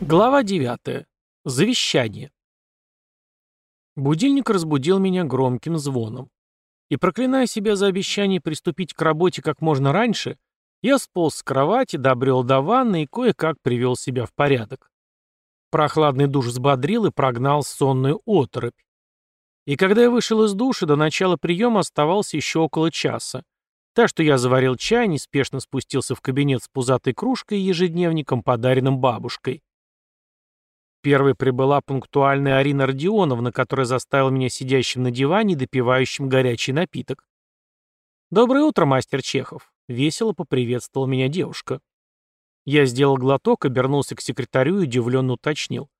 Глава 9. Завещание. Будильник разбудил меня громким звоном. И, проклиная себя за обещание приступить к работе как можно раньше, я сполз с кровати, добрел до ванны и кое-как привел себя в порядок. Прохладный душ взбодрил и прогнал сонную оторопь. И когда я вышел из душа, до начала приема оставался еще около часа. Так что я заварил чай, неспешно спустился в кабинет с пузатой кружкой и ежедневником, подаренным бабушкой. Первой прибыла пунктуальная Арина Родионовна, которая заставила меня сидящим на диване и допивающим горячий напиток. «Доброе утро, мастер Чехов», — весело поприветствовала меня девушка. Я сделал глоток, обернулся к секретарю и удивленно уточнил.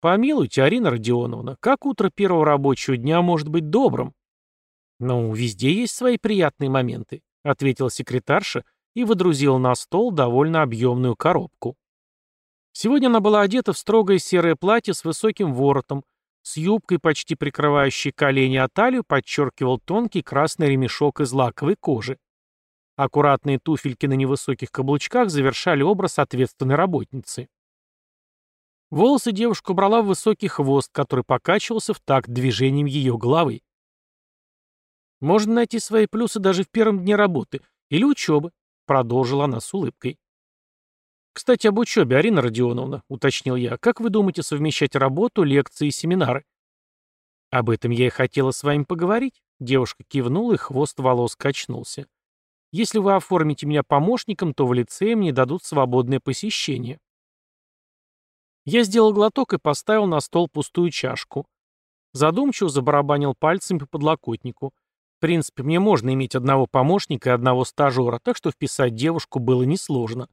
«Помилуйте, Арина Родионовна, как утро первого рабочего дня может быть добрым?» «Ну, везде есть свои приятные моменты», — ответила секретарша и водрузила на стол довольно объемную коробку. Сегодня она была одета в строгое серое платье с высоким воротом, с юбкой, почти прикрывающей колени, а талию подчеркивал тонкий красный ремешок из лаковой кожи. Аккуратные туфельки на невысоких каблучках завершали образ ответственной работницы. Волосы девушка убрала в высокий хвост, который покачивался в такт движением ее головы. «Можно найти свои плюсы даже в первом дне работы или учебы», — продолжила она с улыбкой. «Кстати, об учебе, Арина Родионовна», — уточнил я. «Как вы думаете совмещать работу, лекции и семинары?» «Об этом я и хотела с вами поговорить», — девушка кивнула, и хвост волос качнулся. «Если вы оформите меня помощником, то в лице мне дадут свободное посещение». Я сделал глоток и поставил на стол пустую чашку. Задумчиво забарабанил пальцами по подлокотнику. В принципе, мне можно иметь одного помощника и одного стажера, так что вписать девушку было несложно.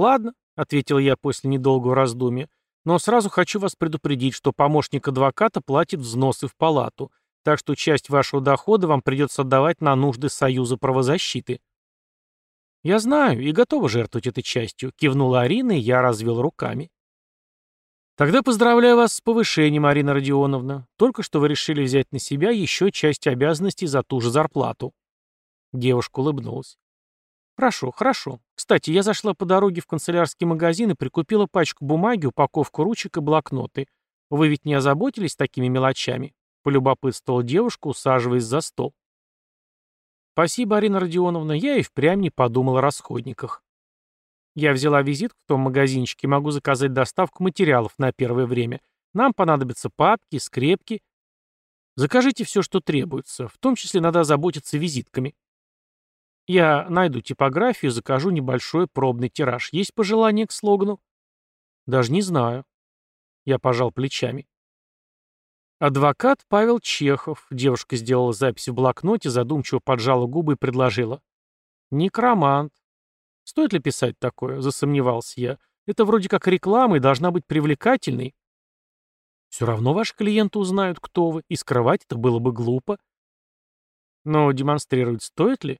«Ладно», — ответил я после недолгого раздумья, «но сразу хочу вас предупредить, что помощник адвоката платит взносы в палату, так что часть вашего дохода вам придется отдавать на нужды Союза правозащиты». «Я знаю и готова жертвовать этой частью», — кивнула Арина, и я развел руками. «Тогда поздравляю вас с повышением, Арина Родионовна. Только что вы решили взять на себя еще часть обязанностей за ту же зарплату». Девушка улыбнулась. «Хорошо, хорошо. Кстати, я зашла по дороге в канцелярский магазин и прикупила пачку бумаги, упаковку ручек и блокноты. Вы ведь не озаботились такими мелочами?» — полюбопытствовала девушка, усаживаясь за стол. «Спасибо, Арина Родионовна, я и впрямь не подумал о расходниках. Я взяла визит в том магазинчике и могу заказать доставку материалов на первое время. Нам понадобятся папки, скрепки. Закажите все, что требуется, в том числе надо заботиться визитками». Я найду типографию закажу небольшой пробный тираж. Есть пожелания к слогану? Даже не знаю. Я пожал плечами. Адвокат Павел Чехов. Девушка сделала запись в блокноте, задумчиво поджала губы и предложила. Некромант. Стоит ли писать такое? Засомневался я. Это вроде как реклама и должна быть привлекательной. Все равно ваши клиенты узнают, кто вы, и скрывать это было бы глупо. Но демонстрировать стоит ли?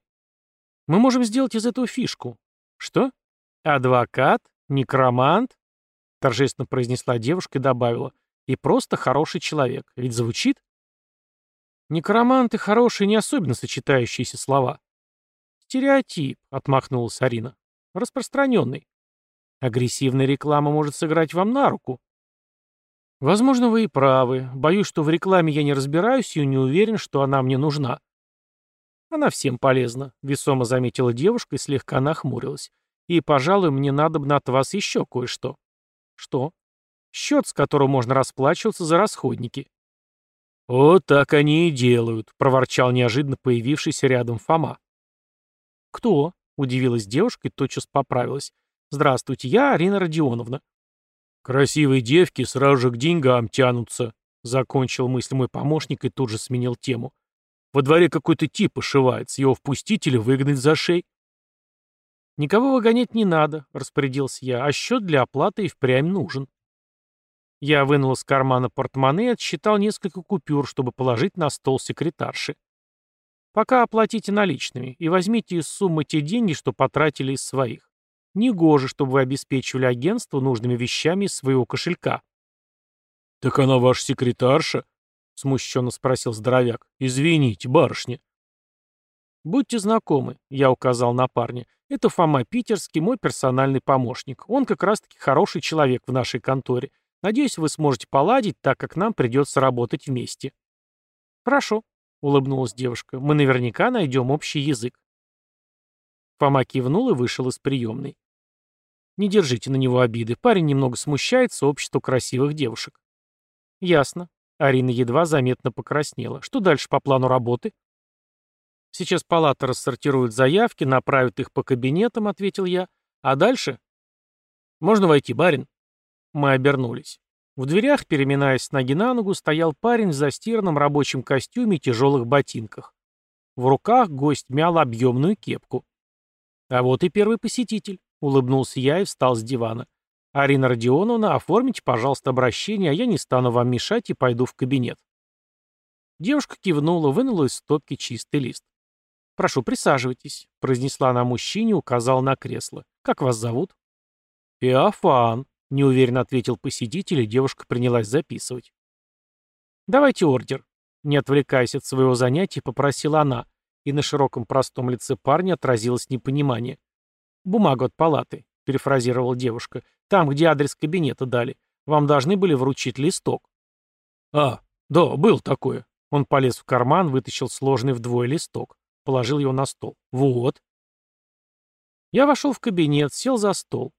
Мы можем сделать из этого фишку. Что? Адвокат? Некромант? Торжественно произнесла девушка и добавила. И просто хороший человек. Ведь звучит? Некромант и хороший не особенно сочетающиеся слова. Стереотип, отмахнулась Арина. Распространенный. Агрессивная реклама может сыграть вам на руку. Возможно, вы и правы. Боюсь, что в рекламе я не разбираюсь и не уверен, что она мне нужна. «Она всем полезна», — весомо заметила девушка и слегка нахмурилась. «И, пожалуй, мне надо бы от вас еще кое-что». «Что?» «Счет, с которого можно расплачиваться за расходники». «Вот так они и делают», — проворчал неожиданно появившийся рядом Фома. «Кто?» — удивилась девушка и тотчас поправилась. «Здравствуйте, я Арина Родионовна». «Красивые девки сразу же к деньгам тянутся», — закончил мысль мой помощник и тут же сменил тему. Во дворе какой-то тип ошивается, его впустить или выгнать за шей? «Никого выгонять не надо», — распорядился я, «а счет для оплаты и впрямь нужен». Я вынул из кармана портмоне и отсчитал несколько купюр, чтобы положить на стол секретарши. «Пока оплатите наличными и возьмите из суммы те деньги, что потратили из своих. Негоже, чтобы вы обеспечивали агентство нужными вещами из своего кошелька». «Так она ваша секретарша?» — смущенно спросил здоровяк. «Извините, барышня». «Будьте знакомы», — я указал на парня. «Это Фома Питерский, мой персональный помощник. Он как раз-таки хороший человек в нашей конторе. Надеюсь, вы сможете поладить, так как нам придется работать вместе». «Хорошо», — улыбнулась девушка. «Мы наверняка найдем общий язык». Фома кивнул и вышел из приемной. «Не держите на него обиды. Парень немного смущается обществу красивых девушек». «Ясно». Арина едва заметно покраснела. «Что дальше по плану работы?» «Сейчас палата рассортирует заявки, направит их по кабинетам», — ответил я. «А дальше?» «Можно войти, барин?» Мы обернулись. В дверях, переминаясь с ноги на ногу, стоял парень в застиранном рабочем костюме и тяжелых ботинках. В руках гость мял объемную кепку. «А вот и первый посетитель», — улыбнулся я и встал с дивана. «Арина Родионовна, оформите, пожалуйста, обращение, а я не стану вам мешать и пойду в кабинет». Девушка кивнула, вынула из стопки чистый лист. «Прошу, присаживайтесь», — произнесла она мужчине указала на кресло. «Как вас зовут?» «Феофан», Неуверенно ответил посетитель, и девушка принялась записывать. «Давайте ордер», — не отвлекаясь от своего занятия, попросила она, и на широком простом лице парня отразилось непонимание. «Бумагу от палаты», — перефразировала девушка, — «там, где адрес кабинета дали. Вам должны были вручить листок». «А, да, был такое». Он полез в карман, вытащил сложный вдвое листок, положил его на стол. «Вот». Я вошел в кабинет, сел за стол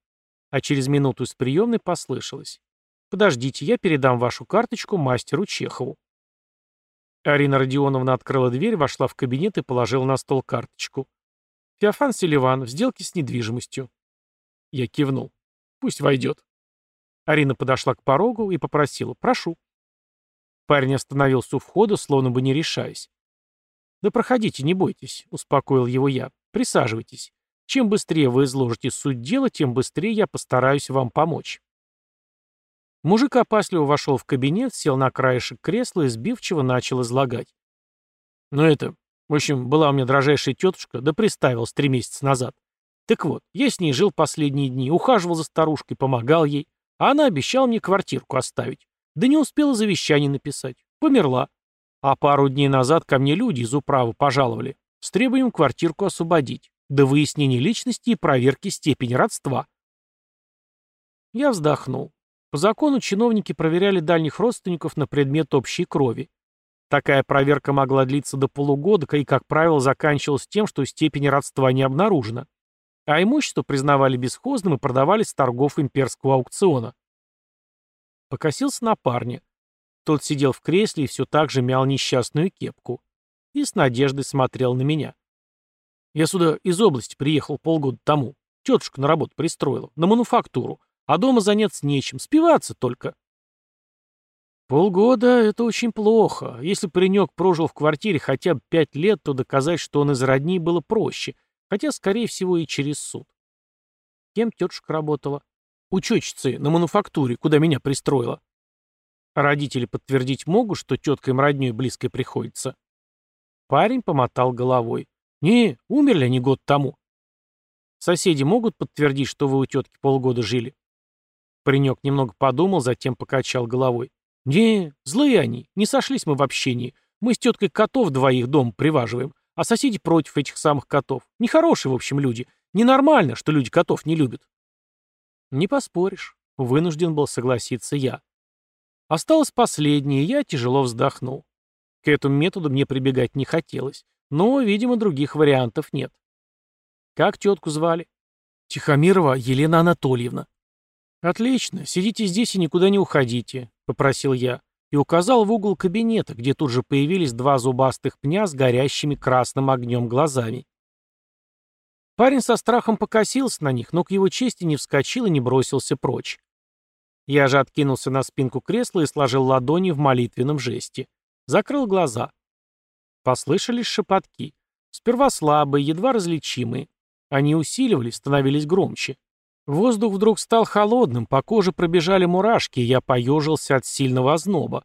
а через минуту из приемной послышалось. «Подождите, я передам вашу карточку мастеру Чехову». Арина Родионовна открыла дверь, вошла в кабинет и положила на стол карточку. «Феофан в сделке с недвижимостью». Я кивнул. «Пусть войдет». Арина подошла к порогу и попросила «Прошу». Парень остановился у входа, словно бы не решаясь. «Да проходите, не бойтесь», — успокоил его я. «Присаживайтесь. Чем быстрее вы изложите суть дела, тем быстрее я постараюсь вам помочь. Мужик опасливо вошел в кабинет, сел на краешек кресла и сбивчиво начал излагать. Ну это, в общем, была у меня дрожайшая тетушка, да приставилась три месяца назад. Так вот, я с ней жил последние дни, ухаживал за старушкой, помогал ей, а она обещала мне квартирку оставить. Да не успела завещание написать. Померла. А пару дней назад ко мне люди из управы пожаловали с требованием квартирку освободить до выяснения личности и проверки степени родства. Я вздохнул. По закону чиновники проверяли дальних родственников на предмет общей крови. Такая проверка могла длиться до полугода и, как правило, заканчивалась тем, что степень родства не обнаружена. А имущество признавали бесхозным и продавали с торгов имперского аукциона. Покосился на парня. Тот сидел в кресле и все так же мял несчастную кепку. И с надеждой смотрел на меня. Я сюда из области приехал полгода тому. Тетушка на работу пристроила, на мануфактуру. А дома заняться нечем, спиваться только. Полгода — это очень плохо. Если паренек прожил в квартире хотя бы пять лет, то доказать, что он из родней, было проще. Хотя, скорее всего, и через суд. Кем тетушка работала? Учетчицей на мануфактуре, куда меня пристроила. Родители подтвердить могут, что тетка им родней близкой приходится. Парень помотал головой. «Не, умерли они год тому». «Соседи могут подтвердить, что вы у тетки полгода жили?» Паренек немного подумал, затем покачал головой. «Не, злые они, не сошлись мы в общении. Мы с теткой котов двоих дом приваживаем, а соседи против этих самых котов. Нехорошие, в общем, люди. Ненормально, что люди котов не любят». «Не поспоришь», — вынужден был согласиться я. Осталось последнее, я тяжело вздохнул. К этому методу мне прибегать не хотелось. Но, видимо, других вариантов нет. Как тетку звали? Тихомирова Елена Анатольевна. Отлично, сидите здесь и никуда не уходите, попросил я и указал в угол кабинета, где тут же появились два зубастых пня с горящими красным огнем глазами. Парень со страхом покосился на них, но к его чести не вскочил и не бросился прочь. Я же откинулся на спинку кресла и сложил ладони в молитвенном жесте. Закрыл глаза. Послышались шепотки. Сперва слабые, едва различимые. Они усиливались, становились громче. Воздух вдруг стал холодным, по коже пробежали мурашки, и я поежился от сильного озноба.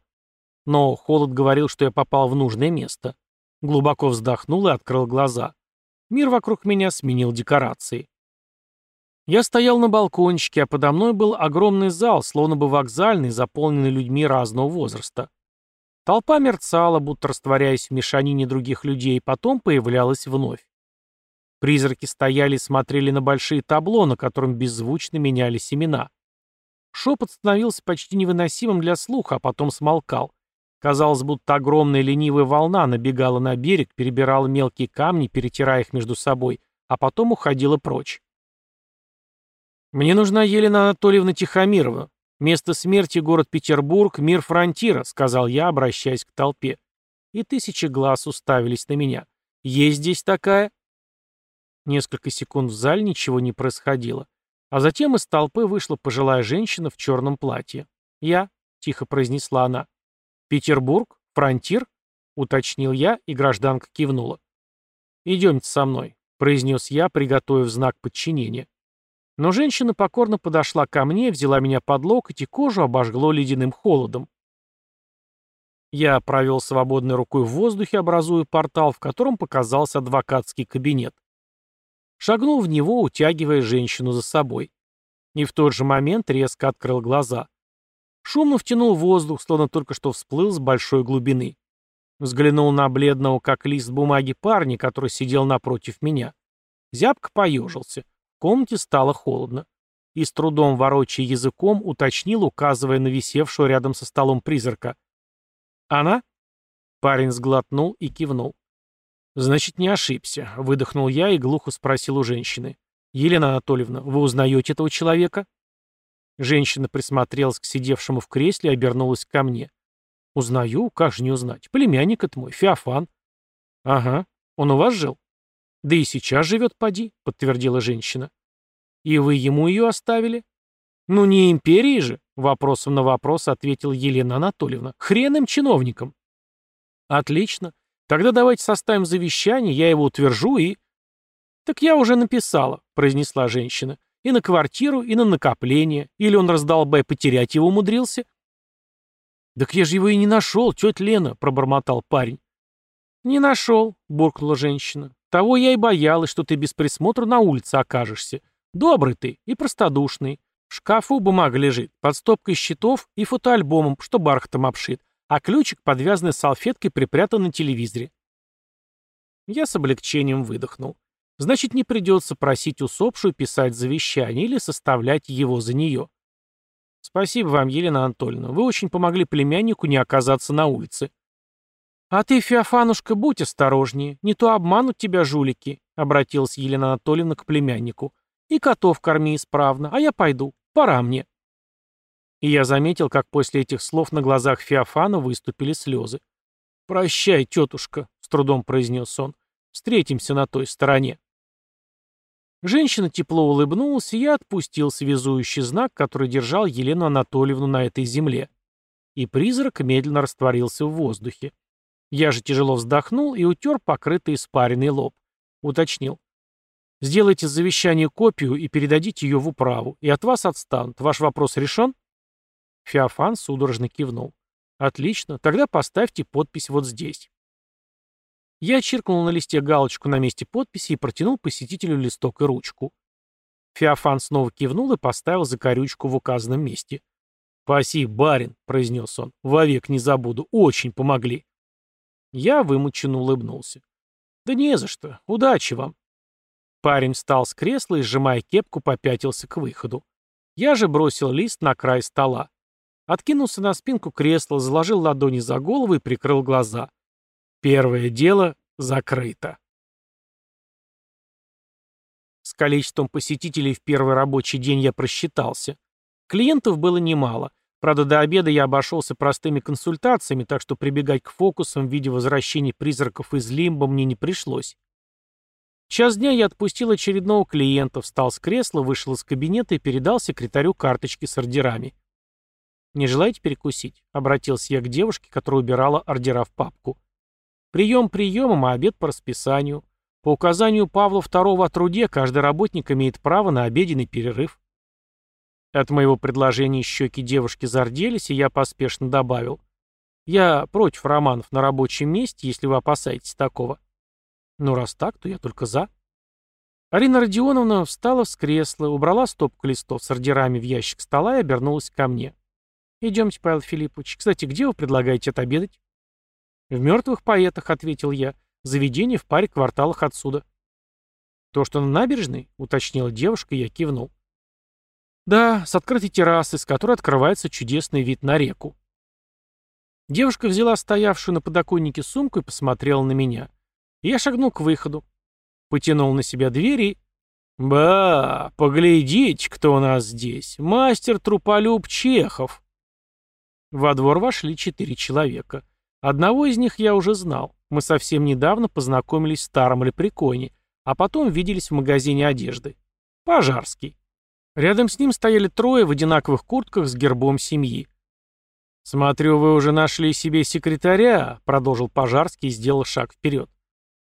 Но холод говорил, что я попал в нужное место. Глубоко вздохнул и открыл глаза. Мир вокруг меня сменил декорации. Я стоял на балкончике, а подо мной был огромный зал, словно бы вокзальный, заполненный людьми разного возраста. Толпа мерцала, будто растворяясь в мешанине других людей, потом появлялась вновь. Призраки стояли и смотрели на большие табло, на котором беззвучно менялись имена. Шепот становился почти невыносимым для слуха, а потом смолкал. Казалось, будто огромная ленивая волна набегала на берег, перебирала мелкие камни, перетирая их между собой, а потом уходила прочь. «Мне нужна Елена Анатольевна Тихомирова. Место смерти — город Петербург, мир фронтира», — сказал я, обращаясь к толпе. И тысячи глаз уставились на меня. «Есть здесь такая?» Несколько секунд в зале ничего не происходило. А затем из толпы вышла пожилая женщина в черном платье. «Я», — тихо произнесла она. «Петербург? Фронтир?» — уточнил я, и гражданка кивнула. «Идемте со мной», — произнес я, приготовив знак подчинения. Но женщина покорно подошла ко мне, взяла меня под локоть, и кожу обожгло ледяным холодом. Я провел свободной рукой в воздухе, образуя портал, в котором показался адвокатский кабинет. Шагнул в него, утягивая женщину за собой. И в тот же момент резко открыл глаза. Шумно втянул воздух, словно только что всплыл с большой глубины. Взглянул на бледного, как лист бумаги парня, который сидел напротив меня. Зябко поежился. В комнате стало холодно. И с трудом ворочая языком, уточнил, указывая на висевшего рядом со столом призрака. «Она?» Парень сглотнул и кивнул. «Значит, не ошибся», — выдохнул я и глухо спросил у женщины. «Елена Анатольевна, вы узнаете этого человека?» Женщина присмотрелась к сидевшему в кресле и обернулась ко мне. «Узнаю? Как же не узнать? Племянник это мой, Феофан». «Ага. Он у вас жил?» «Да и сейчас живет, поди», — подтвердила женщина. «И вы ему ее оставили?» «Ну не империи же», — вопросом на вопрос ответила Елена Анатольевна. «Хрен им чиновникам». «Отлично. Тогда давайте составим завещание, я его утвержу и...» «Так я уже написала», — произнесла женщина. «И на квартиру, и на накопление. Или он раздал бы, потерять его умудрился?» «Так я же его и не нашел, тетя Лена», — пробормотал парень. «Не нашел», — буркнула женщина. Того я и боялась, что ты без присмотра на улице окажешься. Добрый ты и простодушный. В шкафу бумага лежит, под стопкой счетов и фотоальбомом, что бархатом обшит, а ключик, подвязанный салфеткой, припрятан на телевизоре. Я с облегчением выдохнул. Значит, не придется просить усопшую писать завещание или составлять его за нее. Спасибо вам, Елена Анатольевна. Вы очень помогли племяннику не оказаться на улице. «А ты, Феофанушка, будь осторожнее, не то обманут тебя жулики», — обратилась Елена Анатольевна к племяннику. «И котов корми исправно, а я пойду, пора мне». И я заметил, как после этих слов на глазах Феофана выступили слезы. «Прощай, тетушка», — с трудом произнес он, — «встретимся на той стороне». Женщина тепло улыбнулась, и я отпустил связующий знак, который держал Елену Анатольевну на этой земле. И призрак медленно растворился в воздухе. Я же тяжело вздохнул и утер покрытый испаренный лоб. Уточнил. Сделайте завещание копию и передадите ее в управу, и от вас отстанут. Ваш вопрос решен? Феофан судорожно кивнул. Отлично, тогда поставьте подпись вот здесь. Я чиркнул на листе галочку на месте подписи и протянул посетителю листок и ручку. Феофан снова кивнул и поставил закорючку в указанном месте. «Спасибо, барин», — произнес он, — «вовек не забуду, очень помогли». Я вымученно улыбнулся. «Да не за что. Удачи вам». Парень встал с кресла и, сжимая кепку, попятился к выходу. Я же бросил лист на край стола. Откинулся на спинку кресла, заложил ладони за голову и прикрыл глаза. Первое дело закрыто. С количеством посетителей в первый рабочий день я просчитался. Клиентов было немало. Правда, до обеда я обошелся простыми консультациями, так что прибегать к фокусам в виде возвращения призраков из лимба мне не пришлось. Час дня я отпустил очередного клиента, встал с кресла, вышел из кабинета и передал секретарю карточки с ордерами. «Не желаете перекусить?» — обратился я к девушке, которая убирала ордера в папку. «Прием приемом, а обед по расписанию. По указанию Павла II о труде каждый работник имеет право на обеденный перерыв. От моего предложения щеки девушки зарделись, и я поспешно добавил. Я против романов на рабочем месте, если вы опасаетесь такого. Ну, раз так, то я только за. Арина Родионовна встала с кресла, убрала стопку листов с ордерами в ящик стола и обернулась ко мне. «Идемте, Павел Филиппович. Кстати, где вы предлагаете отобедать?» «В мертвых поэтах», — ответил я. «Заведение в паре кварталах отсюда». «То, что на набережной?» — уточнила девушка, и я кивнул. «Да, с открытой террасой, с которой открывается чудесный вид на реку». Девушка взяла стоявшую на подоконнике сумку и посмотрела на меня. Я шагнул к выходу. Потянул на себя дверь и... «Ба, поглядите, кто у нас здесь. Мастер-труполюб Чехов». Во двор вошли четыре человека. Одного из них я уже знал. Мы совсем недавно познакомились в старом лепреконе, а потом виделись в магазине одежды. Пожарский. Рядом с ним стояли трое в одинаковых куртках с гербом семьи. «Смотрю, вы уже нашли себе секретаря», — продолжил Пожарский и сделал шаг вперед.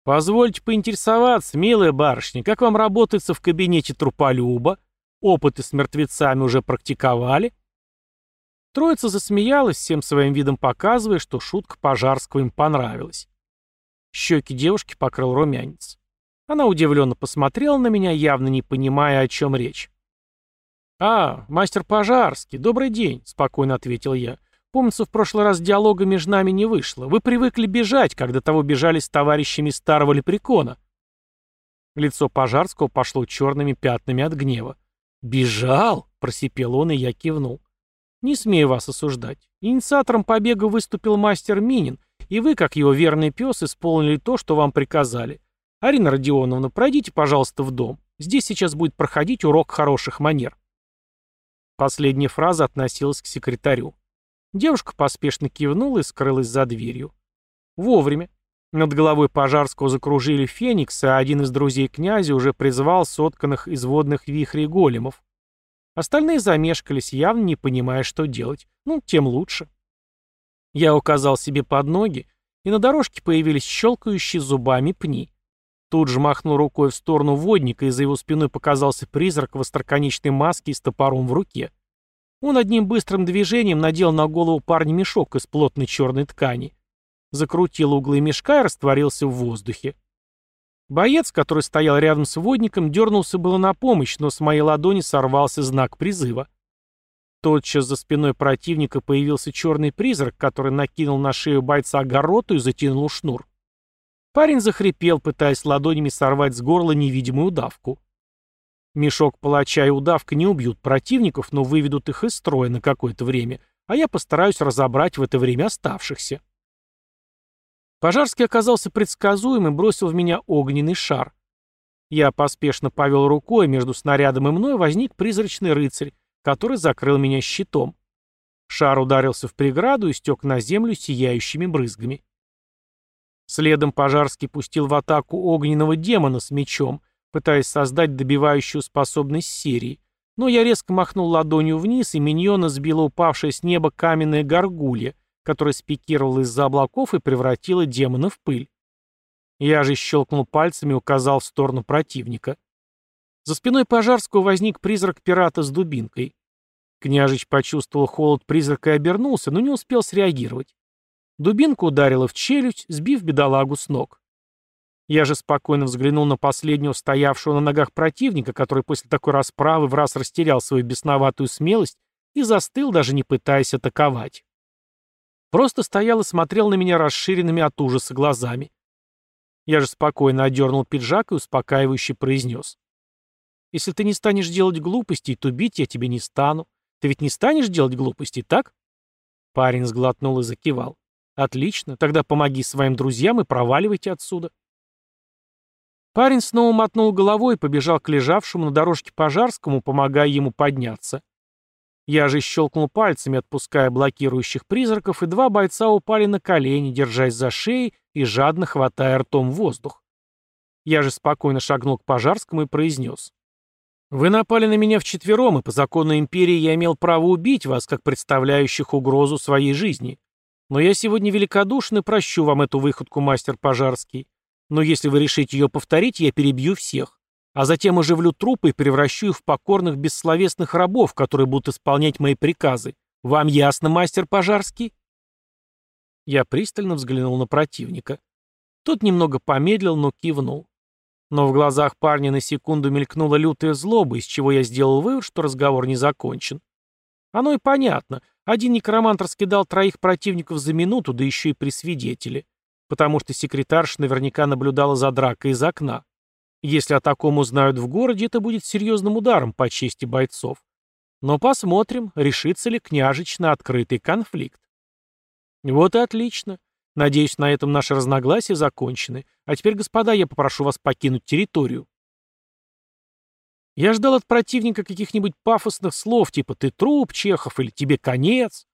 «Позвольте поинтересоваться, милая барышня, как вам работается в кабинете труполюба? Опыты с мертвецами уже практиковали?» Троица засмеялась, всем своим видом показывая, что шутка Пожарского им понравилась. Щеки девушки покрыл румянец. Она удивленно посмотрела на меня, явно не понимая, о чем речь. «А, мастер Пожарский, добрый день», — спокойно ответил я. Помнится, в прошлый раз диалога между нами не вышло. Вы привыкли бежать, когда того бежали с товарищами старого лепрекона. Лицо Пожарского пошло черными пятнами от гнева. «Бежал?» — просипел он, и я кивнул. «Не смею вас осуждать. Инициатором побега выступил мастер Минин, и вы, как его верный пес, исполнили то, что вам приказали. Арина Родионовна, пройдите, пожалуйста, в дом. Здесь сейчас будет проходить урок хороших манер». Последняя фраза относилась к секретарю. Девушка поспешно кивнула и скрылась за дверью. Вовремя. Над головой Пожарского закружили фениксы, а один из друзей князя уже призвал сотканных из водных вихрей големов. Остальные замешкались, явно не понимая, что делать. Ну, тем лучше. Я указал себе под ноги, и на дорожке появились щелкающие зубами пни. Тут же махнул рукой в сторону водника, и за его спиной показался призрак в остроконечной маске и с топором в руке. Он одним быстрым движением надел на голову парня мешок из плотной черной ткани. Закрутил углы мешка и растворился в воздухе. Боец, который стоял рядом с водником, дернулся было на помощь, но с моей ладони сорвался знак призыва. Тотчас за спиной противника появился черный призрак, который накинул на шею бойца гороту и затянул шнур. Парень захрипел, пытаясь ладонями сорвать с горла невидимую удавку. Мешок палача и удавка не убьют противников, но выведут их из строя на какое-то время, а я постараюсь разобрать в это время оставшихся. Пожарский оказался предсказуем и бросил в меня огненный шар. Я поспешно повел рукой, между снарядом и мной возник призрачный рыцарь, который закрыл меня щитом. Шар ударился в преграду и стек на землю сияющими брызгами. Следом Пожарский пустил в атаку огненного демона с мечом — пытаясь создать добивающую способность серии, но я резко махнул ладонью вниз, и миньона сбила упавшая с неба каменная горгулья, которая спикировала из-за облаков и превратила демона в пыль. Я же щелкнул пальцами и указал в сторону противника. За спиной Пожарского возник призрак пирата с дубинкой. Княжич почувствовал холод призрака и обернулся, но не успел среагировать. Дубинка ударила в челюсть, сбив бедолагу с ног. Я же спокойно взглянул на последнего стоявшего на ногах противника, который после такой расправы в раз растерял свою бесноватую смелость и застыл, даже не пытаясь атаковать. Просто стоял и смотрел на меня расширенными от ужаса глазами. Я же спокойно одернул пиджак и успокаивающе произнес. «Если ты не станешь делать глупостей, то бить я тебе не стану. Ты ведь не станешь делать глупостей, так?» Парень сглотнул и закивал. «Отлично, тогда помоги своим друзьям и проваливайте отсюда». Парень снова мотнул головой и побежал к лежавшему на дорожке пожарскому, помогая ему подняться. Я же щелкнул пальцами, отпуская блокирующих призраков, и два бойца упали на колени, держась за шеи и жадно хватая ртом воздух. Я же спокойно шагнул к пожарскому и произнес. «Вы напали на меня вчетвером, и по закону империи я имел право убить вас, как представляющих угрозу своей жизни. Но я сегодня великодушно прощу вам эту выходку, мастер Пожарский. Но если вы решите ее повторить, я перебью всех. А затем оживлю трупы и превращу их в покорных бессловесных рабов, которые будут исполнять мои приказы. Вам ясно, мастер Пожарский?» Я пристально взглянул на противника. Тот немного помедлил, но кивнул. Но в глазах парня на секунду мелькнула лютая злоба, из чего я сделал вывод, что разговор не закончен. Оно и понятно. Один некромант раскидал троих противников за минуту, да еще и при свидетеле. потому что секретарша наверняка наблюдала за дракой из окна. Если о таком узнают в городе, это будет серьезным ударом по чести бойцов. Но посмотрим, решится ли княжич на открытый конфликт. Вот и отлично. Надеюсь, на этом наши разногласия закончены. А теперь, господа, я попрошу вас покинуть территорию. Я ждал от противника каких-нибудь пафосных слов, типа «ты труп, Чехов» или «тебе конец».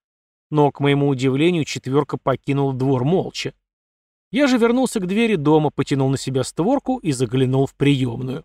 Но, к моему удивлению, четверка покинула двор молча. Я же вернулся к двери дома, потянул на себя створку и заглянул в приемную.